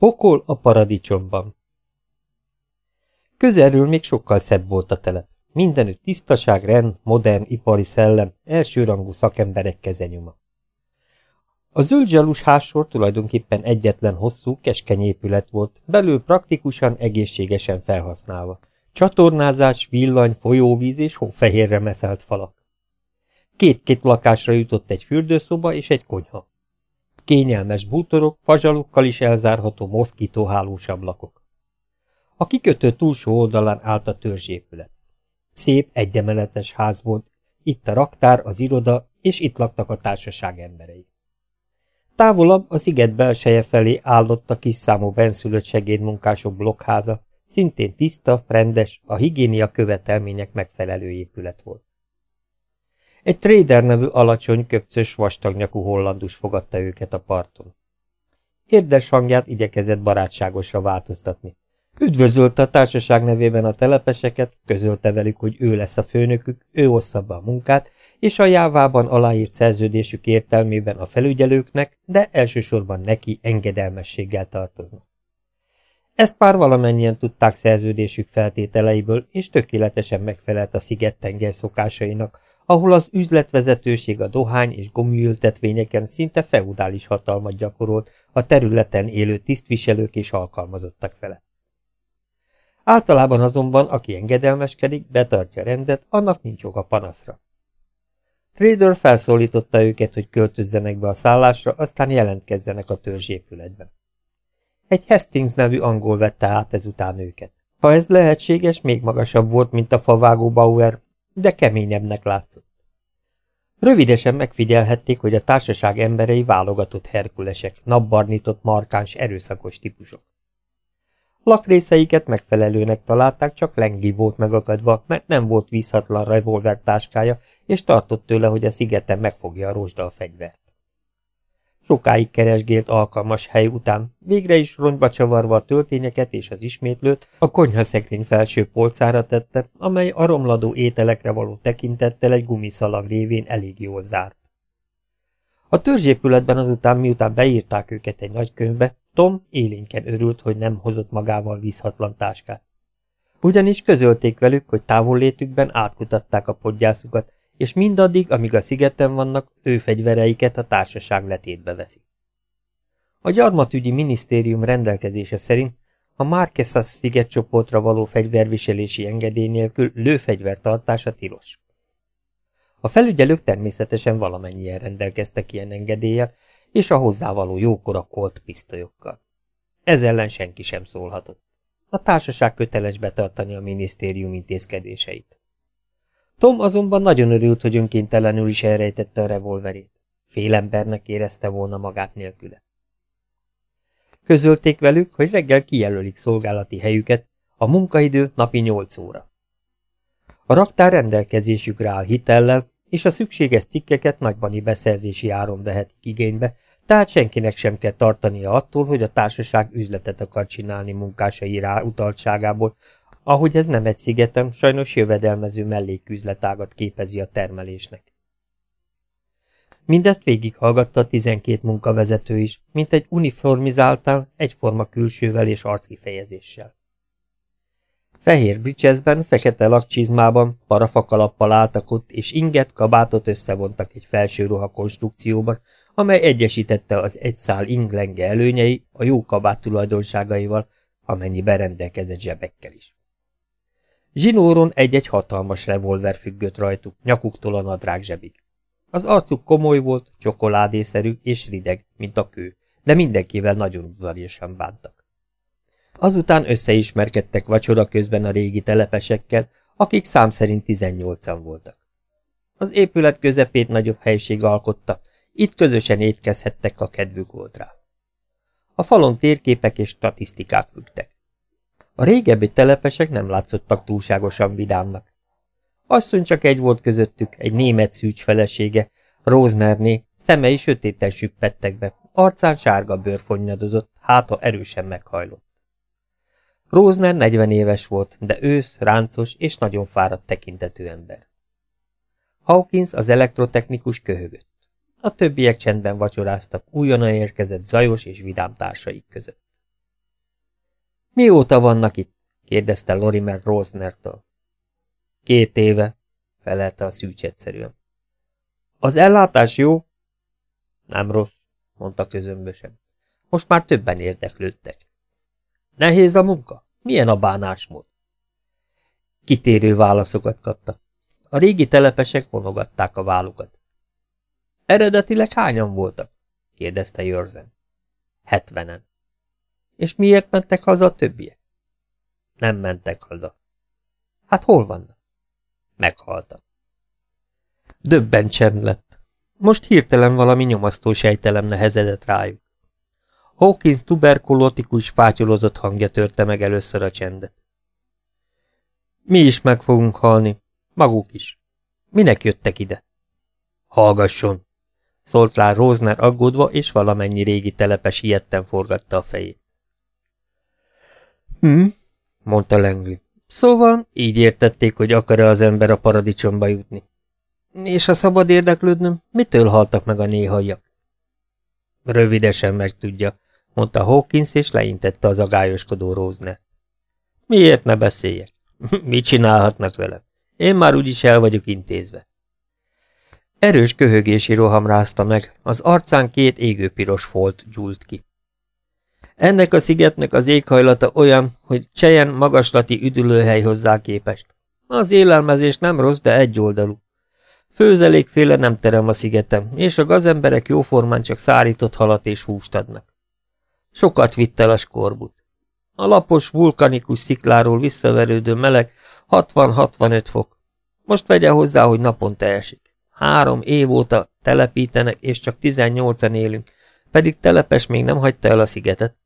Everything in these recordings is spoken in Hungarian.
Pokol a paradicsomban Közelről még sokkal szebb volt a telep. Mindenütt tisztaság, rend, modern ipari szellem, elsőrangú szakemberek kezenyuma. A zöld zsalus házsor tulajdonképpen egyetlen hosszú, keskeny épület volt, belül praktikusan, egészségesen felhasználva. Csatornázás, villany, folyóvíz és hófehérre meszelt falak. Két-két lakásra jutott egy fürdőszoba és egy konyha. Kényelmes bútorok, fazsalokkal is elzárható moszkítóhálós ablakok. A kikötő túlsó oldalán állt a törzsépület. Szép, egyemeletes ház volt, itt a raktár, az iroda, és itt laktak a társaság emberei. Távolabb a sziget belseje felé állott a kis számú benszülött segédmunkások blokkháza, szintén tiszta, rendes, a higiénia követelmények megfelelő épület volt. Egy trader nevű alacsony, köpcös, vastagnyakú hollandus fogadta őket a parton. Érdes hangját igyekezett barátságosra változtatni. Üdvözölte a társaság nevében a telepeseket, közölte velük, hogy ő lesz a főnökük, ő ossza be a munkát, és a jávában aláírt szerződésük értelmében a felügyelőknek, de elsősorban neki engedelmességgel tartoznak. Ezt már valamennyien tudták szerződésük feltételeiből, és tökéletesen megfelelt a sziget-tenger szokásainak, ahol az üzletvezetőség a dohány és gomiültetvényeken szinte feudális hatalmat gyakorolt a területen élő tisztviselők és alkalmazottak felett. Általában azonban, aki engedelmeskedik, betartja rendet, annak nincs oka panaszra. Trader felszólította őket, hogy költözzenek be a szállásra, aztán jelentkezzenek a törzsépületben. Egy Hastings nevű angol vette át ezután őket. Ha ez lehetséges, még magasabb volt, mint a favágó Bauer, de keményebbnek látszott. Rövidesen megfigyelhették, hogy a társaság emberei válogatott herkulesek, napbarnított, markáns, erőszakos típusok. Lakrészeiket megfelelőnek találták, csak Lengi volt megakadva, mert nem volt vízhatlan revolver táskája, és tartott tőle, hogy a szigeten megfogja a rozsdal fegyvert. Sokáig keresgélt alkalmas hely után, végre is rongyba csavarva a töltényeket és az ismétlőt, a konyhaszekrény felső polcára tette, amely a romladó ételekre való tekintettel egy gumiszalag révén elég jól zárt. A törzsépületben azután, miután beírták őket egy nagy könyvbe, Tom élénken örült, hogy nem hozott magával vízhatlan táskát. Ugyanis közölték velük, hogy távollétükben átkutatták a podgyászukat, és mindaddig, amíg a szigeten vannak, ő fegyvereiket a társaság letétbe veszi. A gyarmatügyi minisztérium rendelkezése szerint a Márquesas szigetcsoportra való fegyverviselési engedély nélkül lőfegyver tartása tilos. A felügyelők természetesen valamennyien rendelkeztek ilyen engedéllyel, és a hozzávaló jókora kolt pisztolyokkal. Ez ellen senki sem szólhatott. A társaság köteles betartani a minisztérium intézkedéseit. Tom azonban nagyon örült, hogy önkéntelenül is elrejtette a revolverét. Félembernek érezte volna magát nélküle. Közölték velük, hogy reggel kijelölik szolgálati helyüket, a munkaidő napi 8 óra. A raktár rendelkezésükre áll hitellel, és a szükséges cikkeket nagybani beszerzési áron vehetik igénybe, tehát senkinek sem kell tartania attól, hogy a társaság üzletet akar csinálni munkásai rá utaltságából, ahogy ez nem egy szigetem, sajnos jövedelmező melléküzletágat képezi a termelésnek. Mindezt végighallgatta a tizenkét munkavezető is, mint egy uniformizáltán, egyforma külsővel és arckifejezéssel. Fehér bricsezben, fekete lakcsizmában, parafakalappal álltak ott, és inget, kabátot összevontak egy felső ruha konstrukcióban, amely egyesítette az egy szál inglenge előnyei a jó kabát tulajdonságaival, amennyi berendelkezett zsebekkel is. Zsinóron egy-egy hatalmas revolver függött rajtuk, nyakuktól a nadrág zsebig. Az arcuk komoly volt, csokoládészerű és rideg, mint a kő, de mindenkivel nagyon udvariasan bántak. Azután összeismerkedtek vacsora közben a régi telepesekkel, akik szám szerint 18-an voltak. Az épület közepét nagyobb helység alkotta, itt közösen étkezhettek, a kedvük volt rá. A falon térképek és statisztikák függtek. A régebbi telepesek nem látszottak túlságosan vidámnak. Asszony csak egy volt közöttük, egy német szűcs felesége, Róznerné, szemei sötéten süppettek be, arcán sárga bőr fonnyadozott, háta erősen meghajlott. Rózner 40 éves volt, de ősz, ráncos és nagyon fáradt tekintetű ember. Hawkins az elektrotechnikus köhögött. A többiek csendben vacsoráztak újonnan érkezett zajos és vidám társaik között. Mióta vannak itt? kérdezte Lorimer Rosnertől. Két éve, felelte a szűcs egyszerűen. Az ellátás jó? Nem rossz, mondta közömbösen. Most már többen érdeklődtek. Nehéz a munka? Milyen a bánásmód? Kitérő válaszokat kaptak. A régi telepesek vonogatták a vállukat. Eredetileg hányan voltak? kérdezte Jörzen. Hetvenen. És miért mentek haza a többiek? Nem mentek haza. Hát hol vannak? Meghaltak. Döbben csend lett. Most hirtelen valami nyomasztó sejtelem nehezedett rájuk. Hawkins tuberkulótikus fátyolozott hangja törte meg először a csendet. Mi is meg fogunk halni, maguk is. Minek jöttek ide? Hallgasson, szólt rá Rózner aggódva, és valamennyi régi telepes ilyetten forgatta a fejét. Hm, mondta Langley. Szóval így értették, hogy akar-e az ember a paradicsomba jutni. És ha szabad érdeklődnöm, mitől haltak meg a néhaiak? Rövidesen megtudja, mondta Hawkins, és leintette az agályoskodó Rózner. Miért ne beszéljek? Mit csinálhatnak velem? Én már úgyis el vagyok intézve. Erős köhögési roham rázta meg, az arcán két égőpiros folt gyúlt ki. Ennek a szigetnek az éghajlata olyan, hogy csejen magaslati üdülőhely hozzá képest. Az élelmezés nem rossz, de egyoldalú. Főzelékféle nem terem a szigetem, és a gazemberek jóformán csak szárított halat és húst adnak. Sokat vitt el a skorbut. A lapos, vulkanikus szikláról visszaverődő meleg 60-65 fok. Most vegye hozzá, hogy naponta esik. Három év óta telepítenek, és csak 18-en élünk, pedig telepes még nem hagyta el a szigetet.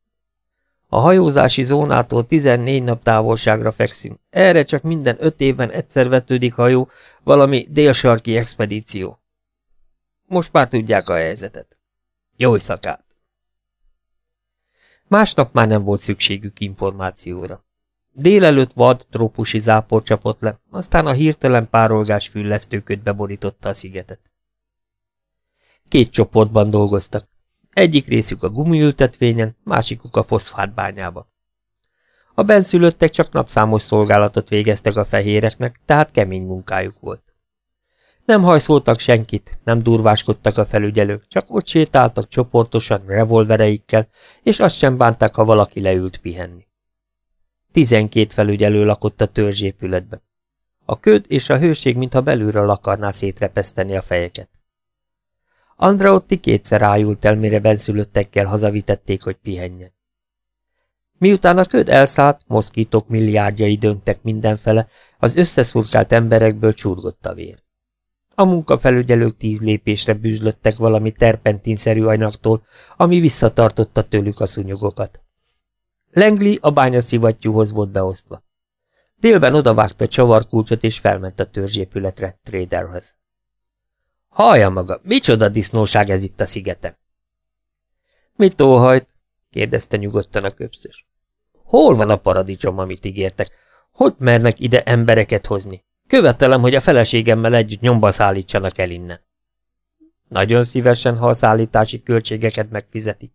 A hajózási zónától 14 nap távolságra fekszünk. Erre csak minden öt évben egyszer vetődik hajó, valami délsarki expedíció. Most már tudják a helyzetet. Jó szakát! Másnap már nem volt szükségük információra. Délelőtt vad trópusi zápor csapott le, aztán a hirtelen párolgás füllesztőköt beborította a szigetet. Két csoportban dolgoztak. Egyik részük a gumiültetvényen, másikuk a foszfátbányába. A benszülöttek csak napszámos szolgálatot végeztek a fehéreknek, tehát kemény munkájuk volt. Nem hajszoltak senkit, nem durváskodtak a felügyelők, csak ott sétáltak csoportosan revolvereikkel, és azt sem bánták, ha valaki leült pihenni. Tizenkét felügyelő lakott a törzsépületben. A köd és a hőség mintha belülről akarná szétrepeszteni a fejeket. Andraotti kétszer ájult el, mire benszülöttekkel hazavitették, hogy pihenjen. Miután a köd elszállt, moszkítok milliárdjai döngtek mindenfele, az összeszurkált emberekből csurgott a vér. A munkafelügyelők tíz lépésre bűzlöttek valami terpentinszerű anyagtól, ami visszatartotta tőlük a szunyogokat. Lengli a bányaszivattyúhoz volt beosztva. Délben odavágta csavarkulcsot és felment a törzsépületre, Traderhez. Hallja maga, micsoda disznóság ez itt a szigeten? Mit óhajt? kérdezte nyugodtan a köpszös. Hol van a paradicsom, amit ígértek? Hogy mernek ide embereket hozni? Követelem, hogy a feleségemmel együtt nyomba szállítsanak el innen. Nagyon szívesen, ha a szállítási költségeket megfizeti.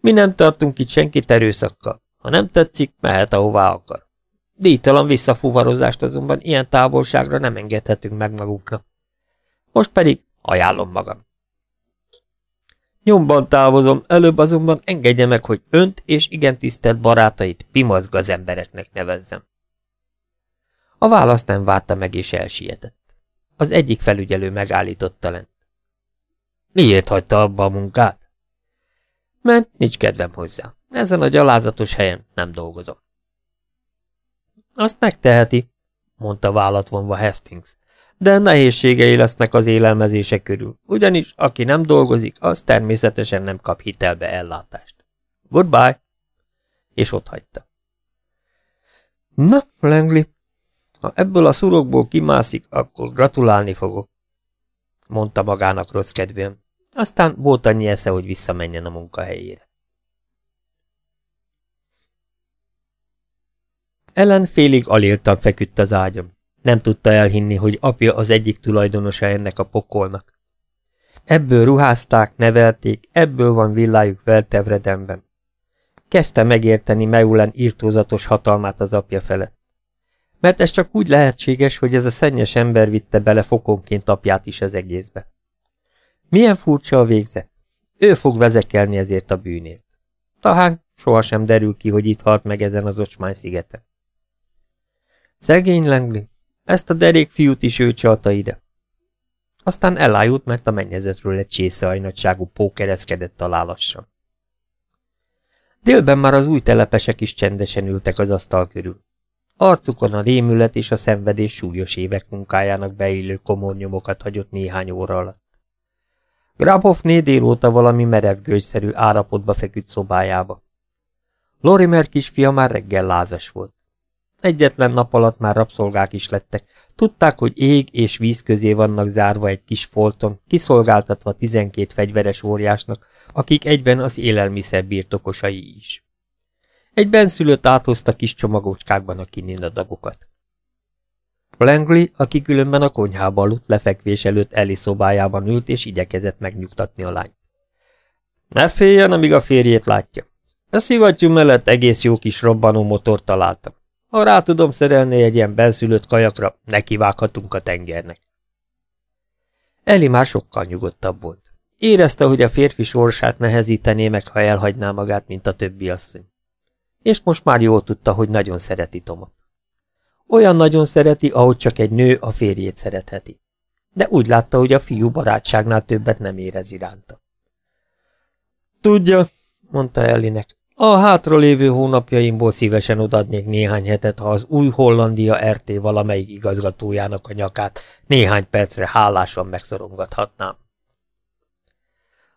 Mi nem tartunk itt senkit erőszakkal. Ha nem tetszik, mehet ahová akar. Díjtalan visszafuvarozást azonban ilyen távolságra nem engedhetünk meg maguknak. Most pedig ajánlom magam. Nyomban távozom, előbb azonban engedje meg, hogy önt és igen tisztelt barátait pimazgaz embereknek nevezzem. A választ nem várta meg és elsietett. Az egyik felügyelő megállította lent. Miért hagyta abba a munkát? Mert nincs kedvem hozzá. Ezen a gyalázatos helyen nem dolgozom. Azt megteheti, mondta vállat vonva Hastings, de nehézségei lesznek az élelmezése körül, ugyanis aki nem dolgozik, az természetesen nem kap hitelbe ellátást. Goodbye! És ott hagyta. Na, Langley, ha ebből a szurokból kimászik, akkor gratulálni fogok, mondta magának rossz kedvűen. Aztán volt annyi esze, hogy visszamenjen a munkahelyére. Ellen félig aléltan feküdt az ágyam. Nem tudta elhinni, hogy apja az egyik tulajdonosa ennek a pokolnak. Ebből ruházták, nevelték, ebből van villájuk Veltevredemben. Kezdte megérteni Meulen írtózatos hatalmát az apja felett. Mert ez csak úgy lehetséges, hogy ez a szennyes ember vitte bele fokonként apját is az egészbe. Milyen furcsa a végzet. Ő fog vezekelni ezért a bűnért. Talán sohasem derül ki, hogy itt halt meg ezen az ocsmány szigeten. Szegény Langley, ezt a derék fiút is ő csalta ide. Aztán elájult, mert a mennyezetről egy csészeajnagyságú pókereszkedett találassan. Délben már az új telepesek is csendesen ültek az asztal körül. Arcukon a rémület és a szenvedés súlyos évek munkájának beillő komor nyomokat hagyott néhány óra alatt. Grabovné délóta valami merevgőgyszerű állapotba feküdt szobájába. Lorimer kisfia már reggel lázas volt. Egyetlen nap alatt már rabszolgák is lettek. Tudták, hogy ég és víz közé vannak zárva egy kis folton, kiszolgáltatva tizenkét fegyveres óriásnak, akik egyben az élelmiszer birtokosai is. Egy benszülött áthozta kis csomagócskákban a kinindadagokat. Langley, aki különben a konyhába aludt, lefekvés előtt Eli szobájában ült, és igyekezett megnyugtatni a lányt. Ne féljen, amíg a férjét látja. A szivattyú mellett egész jó kis robbanó motort találtam. Ha rá tudom szerelni egy ilyen benszülött kajakra, nekivághatunk a tengernek. Eli már sokkal nyugodtabb volt. Érezte, hogy a férfi sorsát nehezítené meg, ha elhagyná magát, mint a többi asszony. És most már jól tudta, hogy nagyon szereti Tomot. Olyan nagyon szereti, ahogy csak egy nő a férjét szeretheti. De úgy látta, hogy a fiú barátságnál többet nem érez iránta. Tudja, mondta Ellinek, a hátralévő hónapjaimból szívesen odadnék néhány hetet, ha az új Hollandia RT valamelyik igazgatójának a nyakát néhány percre hálásan megszorongathatnám.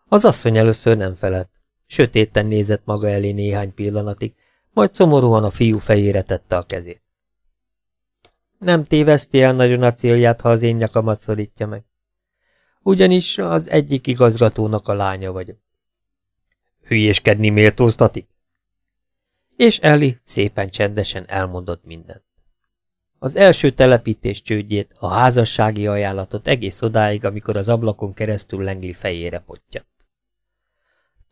Az asszony először nem felett. Sötéten nézett maga elé néhány pillanatig, majd szomorúan a fiú fejére tette a kezét. Nem téveszti el nagyon a célját, ha az én nyakamat szorítja meg. Ugyanis az egyik igazgatónak a lánya vagyok. Hülyéskedni méltóztatik? És Ellie szépen csendesen elmondott mindent. Az első telepítés csődjét, a házassági ajánlatot egész odáig, amikor az ablakon keresztül lengli fejére pottyant.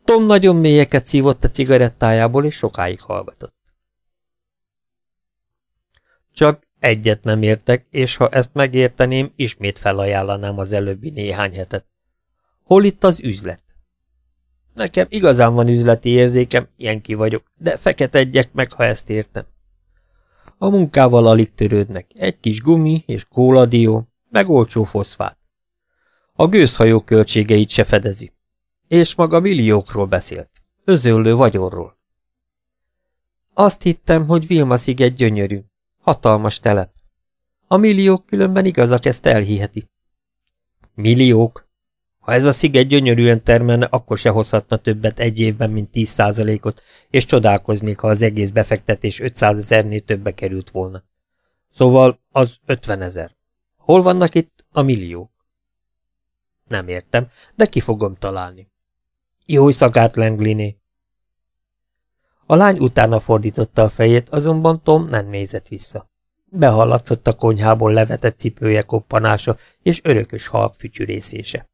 Tom nagyon mélyeket szívott a cigarettájából, és sokáig hallgatott. Csak egyet nem értek, és ha ezt megérteném, ismét felajánlanám az előbbi néhány hetet. Hol itt az üzlet? Nekem igazán van üzleti érzékem, ilyen ki vagyok, de feketedjek meg, ha ezt értem. A munkával alig törődnek, egy kis gumi és kóladió, meg olcsó foszfát. A gőzhajó költségeit se fedezi. És maga milliókról beszélt. Özöllő vagyonról. Azt hittem, hogy Vilma sziget gyönyörű. Hatalmas telep. A milliók különben igazak ezt elhiheti. Milliók? Ha ez a sziget gyönyörűen termelne, akkor se hozhatna többet egy évben, mint 10 százalékot, és csodálkoznék, ha az egész befektetés 500 ezernél többe került volna. Szóval az 50 ezer. Hol vannak itt a milliók? Nem értem, de ki fogom találni. Jó szakát, Langliné! A lány utána fordította a fejét, azonban Tom nem nézett vissza. Behallatszott a konyhából levetett cipője koppanása és örökös halk fütyürészése.